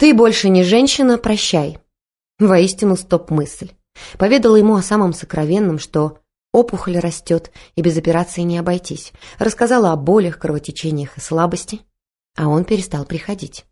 «Ты больше не женщина, прощай». Воистину стоп-мысль. Поведала ему о самом сокровенном, что опухоль растет, и без операции не обойтись. Рассказала о болях, кровотечениях и слабости. А он перестал приходить.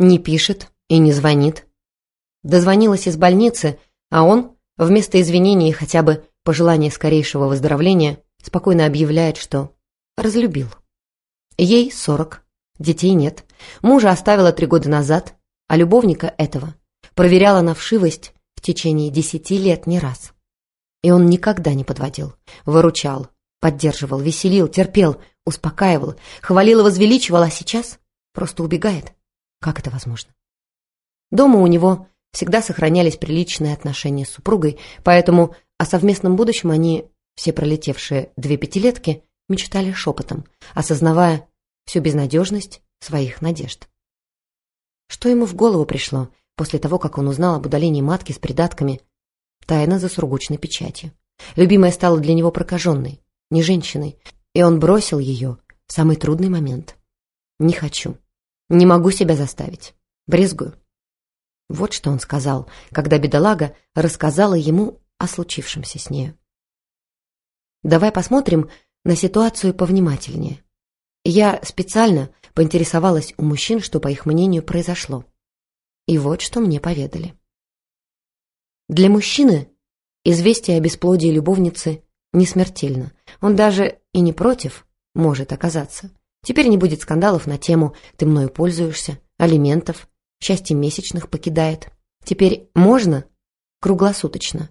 Не пишет и не звонит. Дозвонилась из больницы, а он, вместо извинений и хотя бы пожелания скорейшего выздоровления, спокойно объявляет, что разлюбил. Ей сорок, детей нет, мужа оставила три года назад, а любовника этого проверяла на вшивость в течение десяти лет не раз. И он никогда не подводил, выручал, поддерживал, веселил, терпел, успокаивал, хвалил и возвеличивал, а сейчас просто убегает. Как это возможно? Дома у него всегда сохранялись приличные отношения с супругой, поэтому о совместном будущем они, все пролетевшие две пятилетки, мечтали шепотом, осознавая всю безнадежность своих надежд. Что ему в голову пришло после того, как он узнал об удалении матки с придатками? Тайна за сургучной печатью. Любимая стала для него прокаженной, не женщиной, и он бросил ее в самый трудный момент. «Не хочу. Не могу себя заставить. Брезгую. Вот что он сказал, когда бедолага рассказала ему о случившемся с нею. Давай посмотрим на ситуацию повнимательнее. Я специально поинтересовалась у мужчин, что, по их мнению, произошло. И вот что мне поведали. Для мужчины известие о бесплодии любовницы не смертельно. Он даже и не против может оказаться. Теперь не будет скандалов на тему «ты мною пользуешься», алиментов, Счастье месячных покидает. Теперь можно круглосуточно.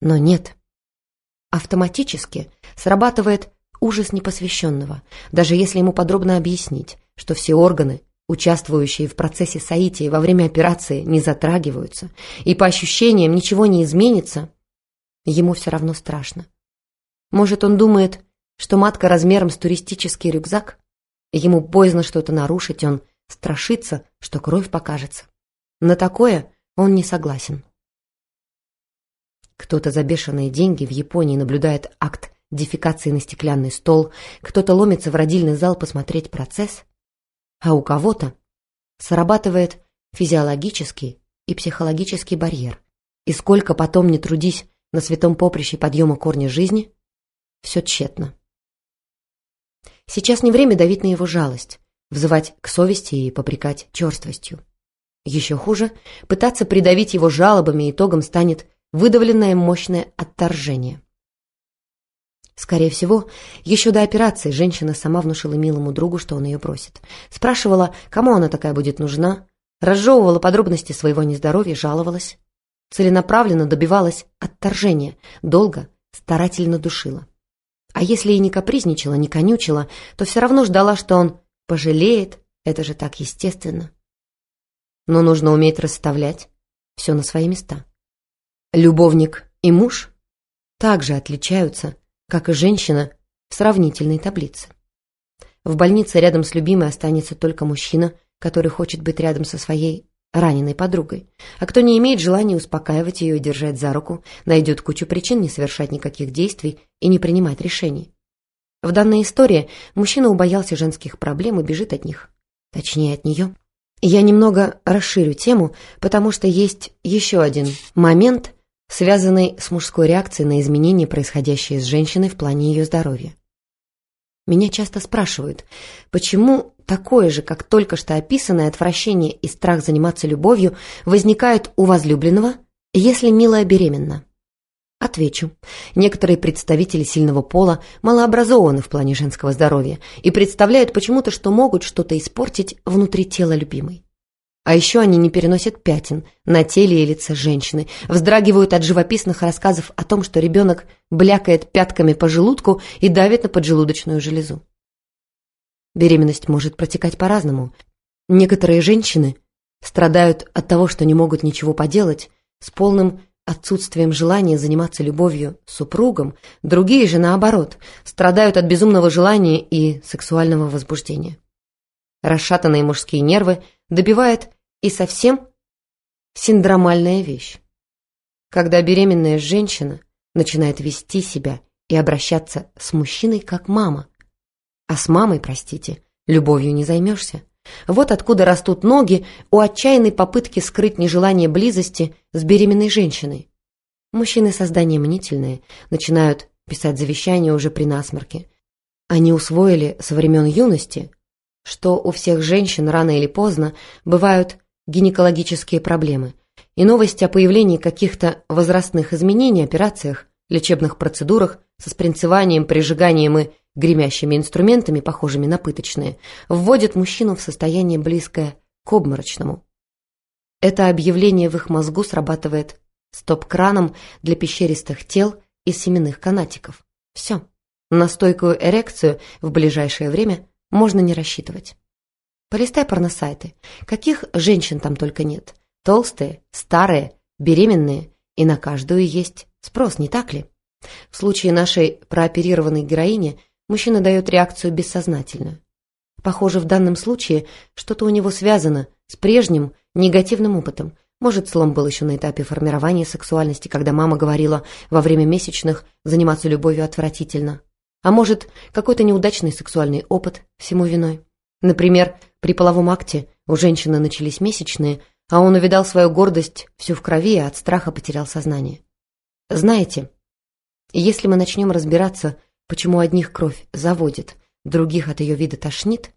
Но нет. Автоматически срабатывает ужас непосвященного, даже если ему подробно объяснить, что все органы, участвующие в процессе соития во время операции, не затрагиваются, и по ощущениям ничего не изменится, ему все равно страшно. Может, он думает, что матка размером с туристический рюкзак? Ему боязно что-то нарушить, он страшится, что кровь покажется. На такое он не согласен. Кто-то за бешеные деньги в Японии наблюдает акт дефекации на стеклянный стол, кто-то ломится в родильный зал посмотреть процесс, а у кого-то срабатывает физиологический и психологический барьер. И сколько потом не трудись на святом поприще подъема корня жизни, все тщетно. Сейчас не время давить на его жалость взывать к совести и попрекать черствостью. Еще хуже, пытаться придавить его жалобами итогом станет выдавленное мощное отторжение. Скорее всего, еще до операции женщина сама внушила милому другу, что он ее просит. Спрашивала, кому она такая будет нужна, разжевывала подробности своего нездоровья, жаловалась. Целенаправленно добивалась отторжения, долго, старательно душила. А если и не капризничала, не конючила, то все равно ждала, что он Пожалеет, это же так естественно. Но нужно уметь расставлять все на свои места. Любовник и муж также отличаются, как и женщина в сравнительной таблице. В больнице рядом с любимой останется только мужчина, который хочет быть рядом со своей раненой подругой, а кто не имеет желания успокаивать ее и держать за руку, найдет кучу причин не совершать никаких действий и не принимать решений. В данной истории мужчина убоялся женских проблем и бежит от них. Точнее, от нее. Я немного расширю тему, потому что есть еще один момент, связанный с мужской реакцией на изменения, происходящие с женщиной в плане ее здоровья. Меня часто спрашивают, почему такое же, как только что описанное отвращение и страх заниматься любовью возникает у возлюбленного, если милая беременна. Отвечу. Некоторые представители сильного пола малообразованы в плане женского здоровья и представляют почему-то, что могут что-то испортить внутри тела любимой. А еще они не переносят пятен на теле и лице женщины, вздрагивают от живописных рассказов о том, что ребенок блякает пятками по желудку и давит на поджелудочную железу. Беременность может протекать по-разному. Некоторые женщины страдают от того, что не могут ничего поделать, с полным отсутствием желания заниматься любовью с супругом, другие же, наоборот, страдают от безумного желания и сексуального возбуждения. Расшатанные мужские нервы добивает и совсем синдромальная вещь. Когда беременная женщина начинает вести себя и обращаться с мужчиной как мама. А с мамой, простите, любовью не займешься. Вот откуда растут ноги у отчаянной попытки скрыть нежелание близости с беременной женщиной. Мужчины создания мнительные, начинают писать завещания уже при насморке. Они усвоили со времен юности, что у всех женщин рано или поздно бывают гинекологические проблемы, и новости о появлении каких-то возрастных изменений, операциях, лечебных процедурах со спринцеванием, прижиганием и гремящими инструментами, похожими на пыточные, вводят мужчину в состояние близкое к обморочному. Это объявление в их мозгу срабатывает стоп-краном для пещеристых тел и семенных канатиков. Все. На стойкую эрекцию в ближайшее время можно не рассчитывать. Полистай порносайты. Каких женщин там только нет. Толстые, старые, беременные. И на каждую есть спрос, не так ли? В случае нашей прооперированной героини мужчина дает реакцию бессознательную. Похоже, в данном случае что-то у него связано с прежним негативным опытом. Может, слом был еще на этапе формирования сексуальности, когда мама говорила во время месячных заниматься любовью отвратительно. А может, какой-то неудачный сексуальный опыт всему виной. Например, при половом акте у женщины начались месячные, а он увидал свою гордость всю в крови и от страха потерял сознание. Знаете, если мы начнем разбираться, почему одних кровь заводит, других от ее вида тошнит,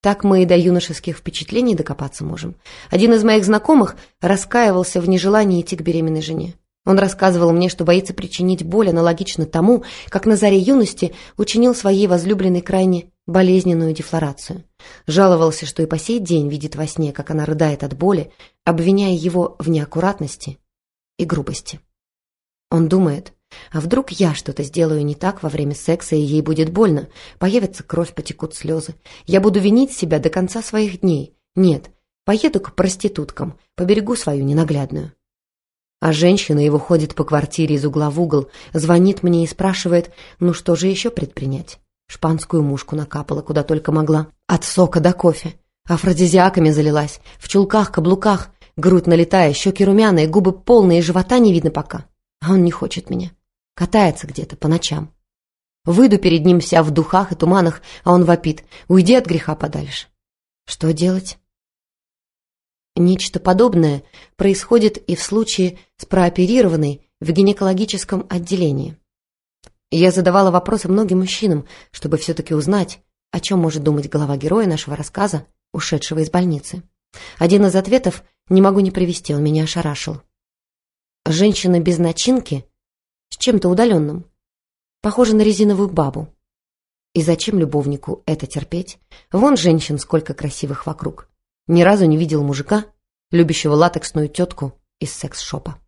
так мы и до юношеских впечатлений докопаться можем. Один из моих знакомых раскаивался в нежелании идти к беременной жене. Он рассказывал мне, что боится причинить боль аналогично тому, как на заре юности учинил своей возлюбленной крайне болезненную дефлорацию. Жаловался, что и по сей день видит во сне, как она рыдает от боли, обвиняя его в неаккуратности и грубости. Он думает, а вдруг я что-то сделаю не так во время секса, и ей будет больно, появится кровь, потекут слезы. Я буду винить себя до конца своих дней. Нет, поеду к проституткам, поберегу свою ненаглядную. А женщина его ходит по квартире из угла в угол, звонит мне и спрашивает, ну что же еще предпринять? Шпанскую мушку накапала, куда только могла. От сока до кофе. Афродизиаками залилась, в чулках, каблуках, грудь налетая, щеки румяные, губы полные, живота не видно пока. А он не хочет меня. Катается где-то по ночам. Выйду перед ним вся в духах и туманах, а он вопит. Уйди от греха подальше. Что делать? Нечто подобное происходит и в случае с прооперированной в гинекологическом отделении. Я задавала вопросы многим мужчинам, чтобы все-таки узнать, о чем может думать голова героя нашего рассказа, ушедшего из больницы. Один из ответов не могу не привести, он меня ошарашил. Женщина без начинки, с чем-то удаленным, похожа на резиновую бабу. И зачем любовнику это терпеть? Вон женщин сколько красивых вокруг. Ни разу не видел мужика, любящего латексную тетку из секс-шопа.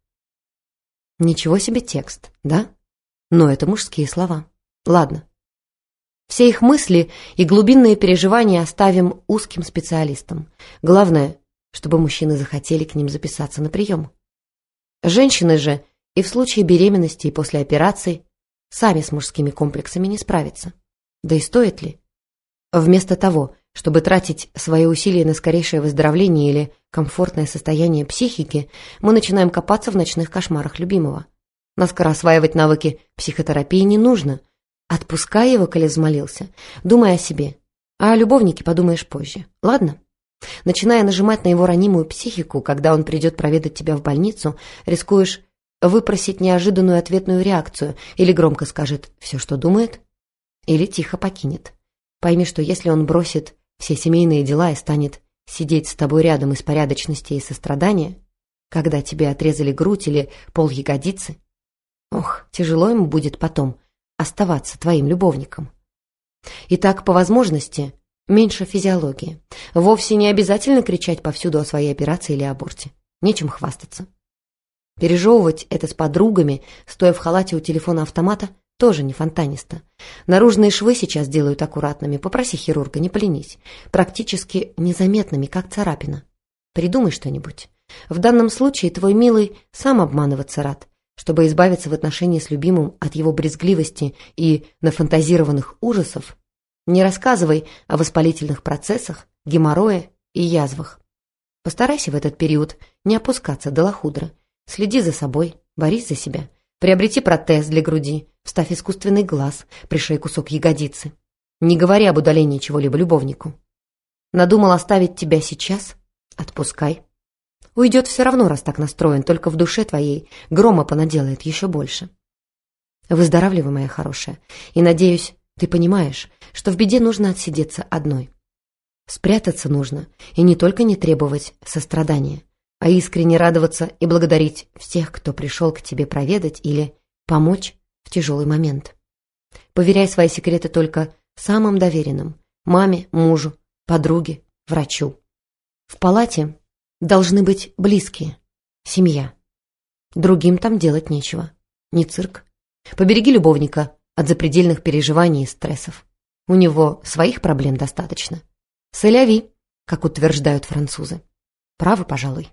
Ничего себе текст, да? Но это мужские слова. Ладно. Все их мысли и глубинные переживания оставим узким специалистам. Главное, чтобы мужчины захотели к ним записаться на прием. Женщины же и в случае беременности и после операций сами с мужскими комплексами не справятся. Да и стоит ли? Вместо того, чтобы тратить свои усилия на скорейшее выздоровление или комфортное состояние психики, мы начинаем копаться в ночных кошмарах любимого. Наскоро осваивать навыки психотерапии не нужно. Отпускай его, коли взмолился. Думай о себе. А о любовнике подумаешь позже. Ладно? Начиная нажимать на его ранимую психику, когда он придет проведать тебя в больницу, рискуешь выпросить неожиданную ответную реакцию или громко скажет все, что думает, или тихо покинет. Пойми, что если он бросит все семейные дела и станет сидеть с тобой рядом из порядочности и сострадания, когда тебе отрезали грудь или пол ягодицы, ох, тяжело ему будет потом оставаться твоим любовником. Итак, по возможности, меньше физиологии. Вовсе не обязательно кричать повсюду о своей операции или аборте. Нечем хвастаться. Пережевывать это с подругами, стоя в халате у телефона автомата, тоже не фонтаниста. Наружные швы сейчас делают аккуратными, попроси хирурга, не поленись. Практически незаметными, как царапина. Придумай что-нибудь. В данном случае твой милый сам обманываться рад, чтобы избавиться в отношении с любимым от его брезгливости и нафантазированных ужасов. Не рассказывай о воспалительных процессах, геморрое и язвах. Постарайся в этот период не опускаться до лохудра. Следи за собой, борись за себя. Приобрети протез для груди, вставь искусственный глаз, пришей кусок ягодицы. Не говори об удалении чего-либо любовнику. Надумал оставить тебя сейчас? Отпускай. Уйдет все равно, раз так настроен, только в душе твоей грома понаделает еще больше. Выздоравливай, моя хорошая, и, надеюсь, ты понимаешь, что в беде нужно отсидеться одной. Спрятаться нужно, и не только не требовать сострадания, а искренне радоваться и благодарить всех, кто пришел к тебе проведать или помочь в тяжелый момент. Поверяй свои секреты только самым доверенным – маме, мужу, подруге, врачу. В палате должны быть близкие, семья. Другим там делать нечего, не цирк. Побереги любовника от запредельных переживаний и стрессов. У него своих проблем достаточно. Соляви, как утверждают французы. Правы, пожалуй.